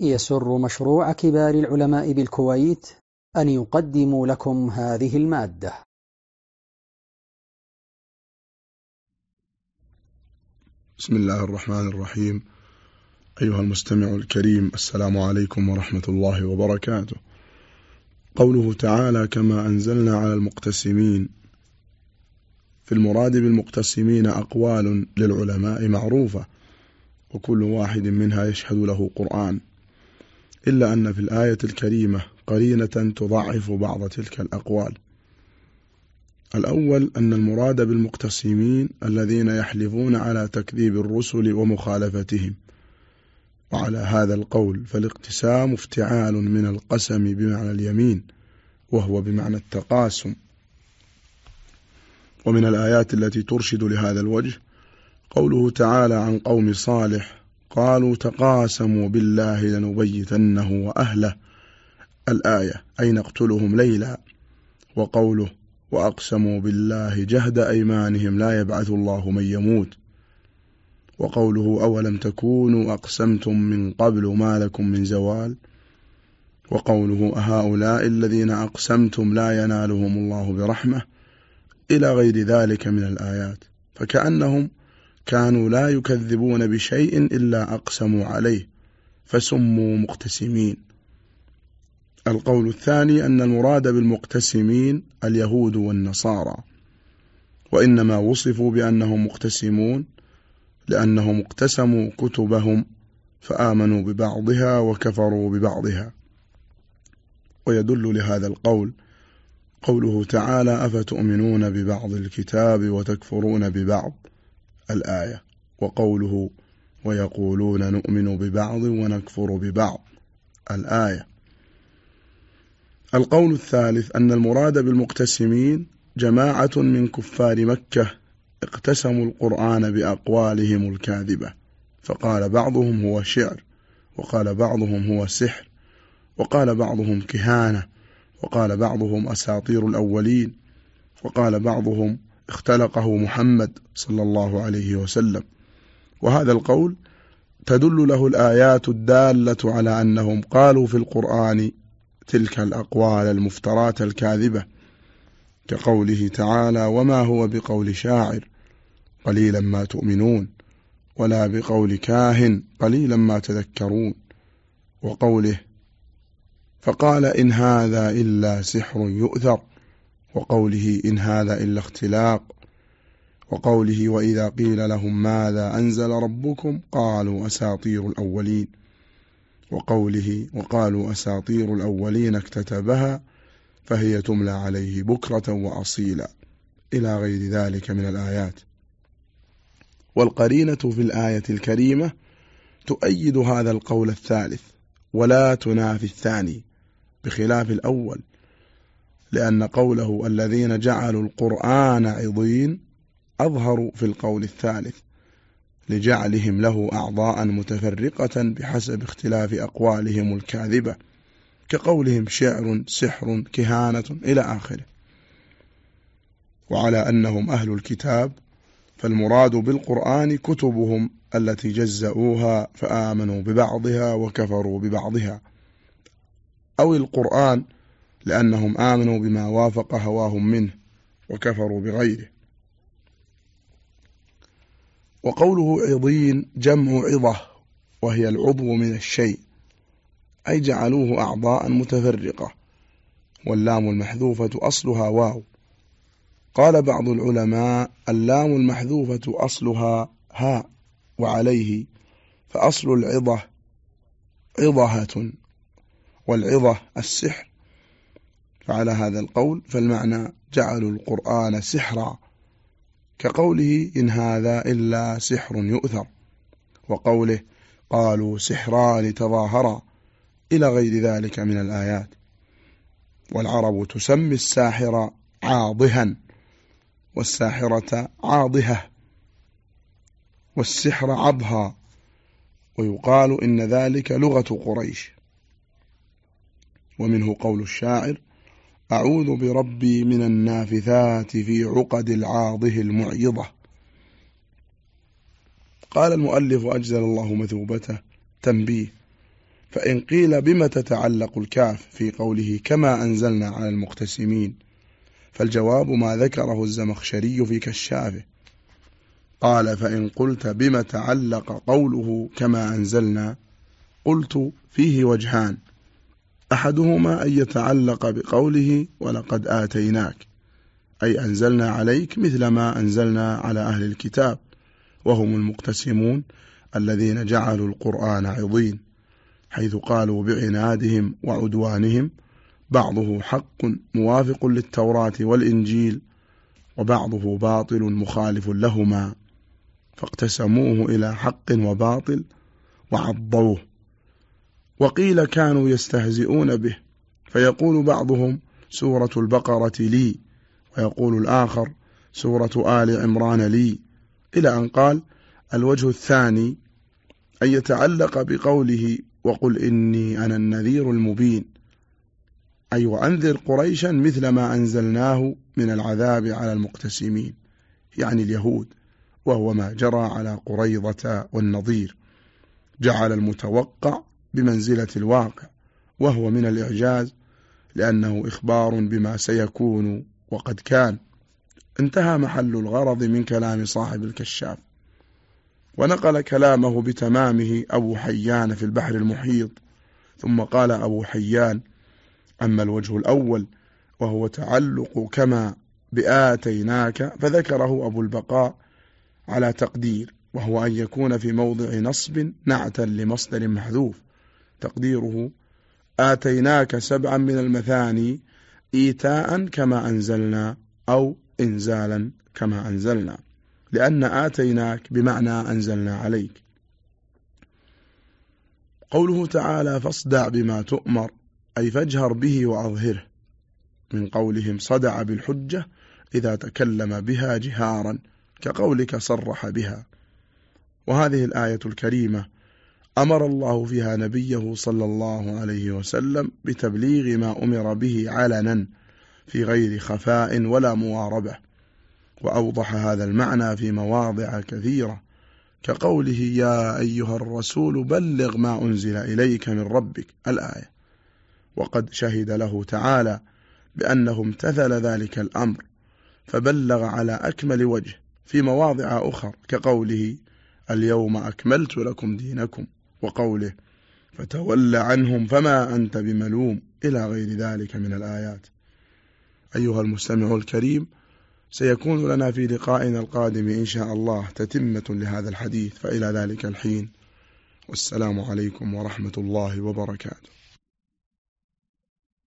يسر مشروع كبار العلماء بالكويت أن يقدم لكم هذه المادة. بسم الله الرحمن الرحيم. أيها المستمع الكريم السلام عليكم ورحمة الله وبركاته. قوله تعالى كما أنزلنا على المقتسمين في المراد بالمقتسمين أقوال للعلماء معروفة وكل واحد منها يشهد له قرآن. إلا أن في الآية الكريمة قرينة تضعف بعض تلك الأقوال. الأول أن المراد بالمقتسمين الذين يحلفون على تكذيب الرسل ومخالفتهم. وعلى هذا القول فالاقتسام افتعال من القسم بمعنى اليمين وهو بمعنى التقاسم. ومن الآيات التي ترشد لهذا الوجه قوله تعالى عن قوم صالح قالوا تقاسموا بالله لنبيتنه وأهله. الآية أي نقتلهم ليلا؟ وقوله وأقسموا بالله جهد أيمانهم لا يبعث الله من يموت. وقوله أولم تكونوا أقسمتم من قبل ما لكم من زوال؟ وقوله أهؤلاء الذين أقسمتم لا ينالهم الله برحمة؟ إلى غير ذلك من الآيات. فكأنهم كانوا لا يكذبون بشيء إلا أقسموا عليه فسموا مقتسمين. القول الثاني أن المراد بالمقتسمين اليهود والنصارى وإنما وصفوا بأنهم مقتسمون لأنهم اقتسموا كتبهم فآمنوا ببعضها وكفروا ببعضها. ويدل لهذا القول قوله تعالى أفتؤمنون ببعض الكتاب وتكفرون ببعض؟ الآية. وقوله ويقولون نؤمن ببعض ونكفر ببعض. الآية. القول الثالث أن المراد بالمقتسمين جماعة من كفار مكة اقتسموا القرآن بأقوالهم الكاذبة. فقال بعضهم هو شعر وقال بعضهم هو سحر وقال بعضهم كهانة وقال بعضهم أساطير الأولين وقال بعضهم اختلقه محمد صلى الله عليه وسلم. وهذا القول تدل له الآيات الدالة على أنهم قالوا في القرآن تلك الأقوال المفترات الكاذبة كقوله تعالى وما هو بقول شاعر قليلا ما تؤمنون ولا بقول كاهن قليلا ما تذكرون وقوله فقال إن هذا إلا سحر يؤثر وقوله إن هذا إلا اختلاق وقوله وإذا قيل لهم ماذا أنزل ربكم قالوا أساطير الأولين وقوله وقالوا أساطير الأولين اكتتبها فهي تملى عليه بكرة وأصيلا. إلى غير ذلك من الآيات. والقرينة في الآية الكريمة تؤيد هذا القول الثالث ولا تنافي الثاني بخلاف الأول لأن قوله الذين جعلوا القرآن عضين أظهر في القول الثالث لجعلهم له أعضاء متفرقة بحسب اختلاف أقوالهم الكاذبة كقولهم شعر سحر كهانة إلى آخره. وعلى أنهم أهل الكتاب فالمراد بالقرآن كتبهم التي جزأوها فآمنوا ببعضها وكفروا ببعضها. أو القرآن لأنهم آمنوا بما وافق هواهم منه وكفروا بغيره. وقوله عضين جمع عضة وهي العضو من الشيء أي جعلوه أعضاء متفرقة واللام المحذوفة أصلها واو. قال بعض العلماء اللام المحذوفة أصلها هاء وعليه فأصل العضة عضهة والعضة السحر فعلى هذا القول فالمعنى جعلوا القرآن سحرا كقوله إن هذا إلا سحر يؤثر وقوله قالوا سحران تظاهرا إلى غير ذلك من الآيات. والعرب تسمي الساحر عاضها والساحرة عاضهة والسحر عضها ويقال إن ذلك لغة قريش. ومنه قول الشاعر أعوذ بربي من النافثات في عقد العاضه المعيضة. قال المؤلف أجزل الله مثوبته. تنبيه. فإن قيل بما تتعلق الكاف في قوله كما أنزلنا على المقتسمين. فالجواب ما ذكره الزمخشري في كشافه. قال فإن قلت بما تعلق قوله كما أنزلنا قلت فيه وجهان. أحدهما أن يتعلق بقوله ولقد آتيناك أي أنزلنا عليك مثل ما أنزلنا على أهل الكتاب وهم المقتسمون الذين جعلوا القرآن عظيم حيث قالوا بعنادهم وعدوانهم بعضه حق موافق للتوراة والإنجيل وبعضه باطل مخالف لهما فاقتسموه إلى حق وباطل وعضوه. وقيل كانوا يستهزئون به. فيقول بعضهم سورة البقرة لي ويقول الآخر سورة آل عمران لي. إلى أن قال الوجه الثاني أن يتعلق بقوله وقل إني أنا النذير المبين. أي وأنذر قريشا مثل ما أنزلناه من العذاب على المقتسمين يعني اليهود وهو ما جرى على قريضة والنظير. جعل المتوقع بمنزلة الواقع وهو من الإعجاز لأنه إخبار بما سيكون وقد كان. انتهى محل الغرض من كلام صاحب الكشاف. ونقل كلامه بتمامه أبو حيان في البحر المحيط. ثم قال أبو حيان أما الوجه الأول وهو تعلق كما بآتيناك فذكره أبو البقاء على تقدير وهو أن يكون في موضع نصب نعتا لمصدر محذوف. تقديره آتيناك سبعا من المثاني إيتاء كما أنزلنا أو إنزالا كما أنزلنا لأن آتيناك بمعنى أنزلنا عليك. قوله تعالى فاصدع بما تؤمر أي فاجهر به وأظهره من قولهم صدع بالحجة إذا تكلم بها جهارا كقولك صرح بها وهذه الآية الكريمة أمر الله فيها نبيه صلى الله عليه وسلم بتبليغ ما أمر به علنا في غير خفاء ولا مواربة وأوضح هذا المعنى في مواضع كثيرة كقوله يا أيها الرسول بلغ ما أنزل إليك من ربك الآية. وقد شهد له تعالى بأنه امتثل ذلك الأمر فبلغ على أكمل وجه في مواضع أخر كقوله اليوم أكملت لكم دينكم وقوله فتول عنهم فما أنت بملوم إلى غير ذلك من الآيات. أيها المستمع الكريم سيكون لنا في لقائنا القادم إن شاء الله تتمة لهذا الحديث. فإلى ذلك الحين والسلام عليكم ورحمة الله وبركاته.